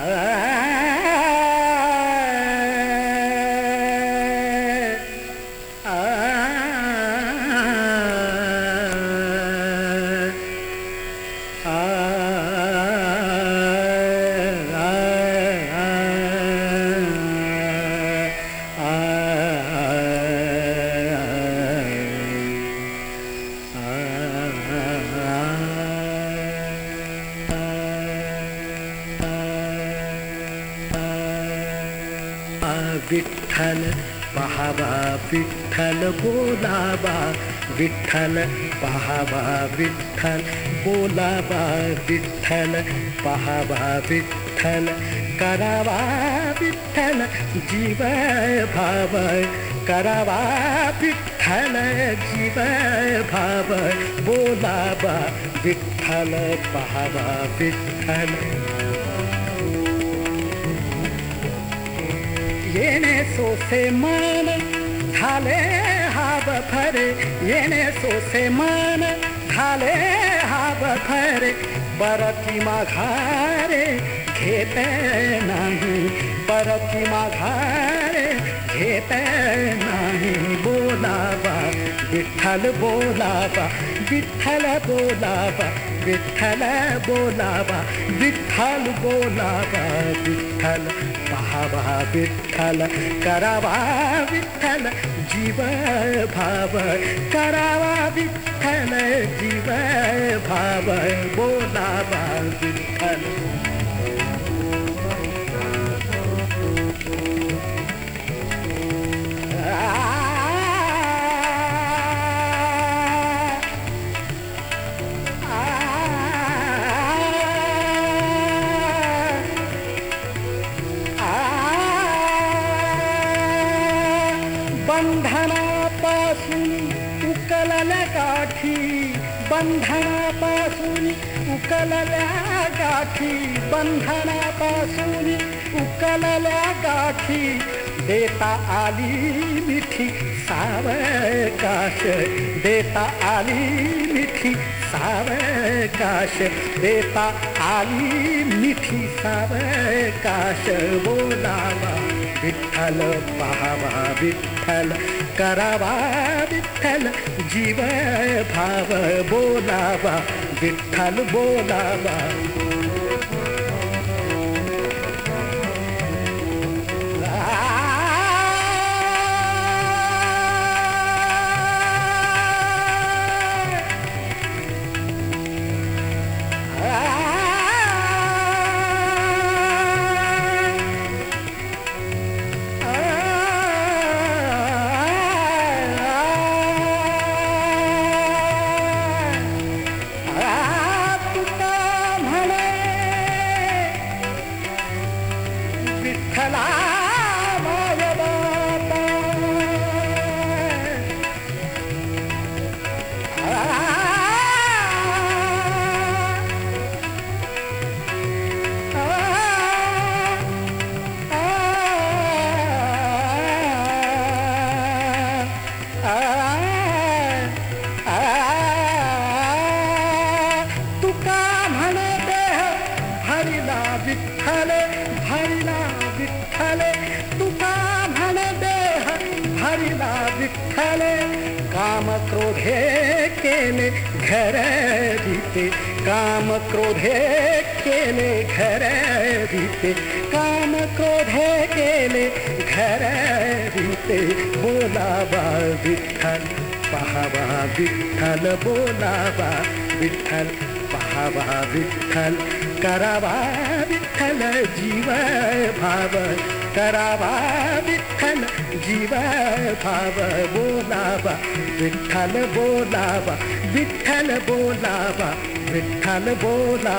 All right. Vitthal, पहावा विठ्ठल, बोलावा विठ्ठल, पहावा विठ्ठल, बोलावा विठ्ठल, पहावा विठ्ठल, करावा विठ्ठल, जीव भाव, करावा विठ्ठल, जीव भाव, बोलावा विठ्ठल, पहावा विठ्ठल। येणे सोसे मन झाले हाब फरे। येणे सोसे मन झाले हाब फरे। परती माघारे घेत नाही। परती माघारे घेत नाही। बोलावा, विठ्ठल बोलावा विठ्ठल बोलावा विठ्ठल बोलावा विठ्ठल बोलावा, विठ्ठल पहावा विठ्ठल करावा जीव भाव करावा विठ्ठल जीव भाव बोलावा। गाठी बंधनापासून उकलल्या गाठी बंधनापासून उकलल्या गाठी, देता आली मिठी सावकाश देता आली मिठी सावकाश देता आली मिठी सावकाश बोलावा विठ्ठल पहावा विठल करवा विठल जीव भाव बोलावा विठल बोलावा। विठ्ठल विठ्ठल काम क्रोधे केले घर दिते काम क्रोधे केले घर दिते काम क्रोधे केले, घर दिते बोलावा, विठ्ठल, पहावा, विठ्ठल बोलावा विठ्ठल पहावा, विठ्ठल करावा विठ्ठल जीव भाव करावा विठ्ठल जीव भाव, बोलावा, विठ्ठल बोलावा विठ्ठल बोलावा, विठ्ठल बोला